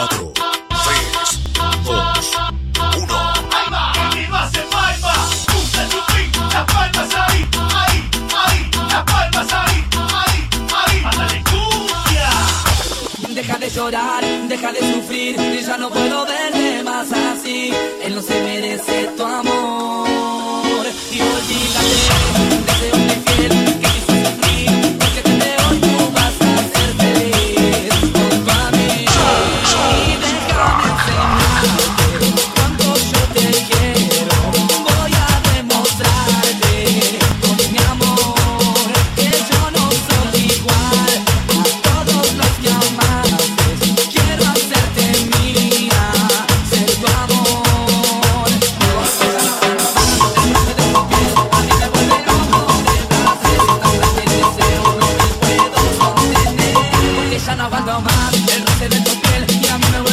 4, 3, 2, 1. Ahí va, y más ahí, ahí, ahí. Mándale cumbia. Deja de llorar, deja de sufrir. Ya no puedo verte más así. Él no se me el roce de tu piel. Y a mí me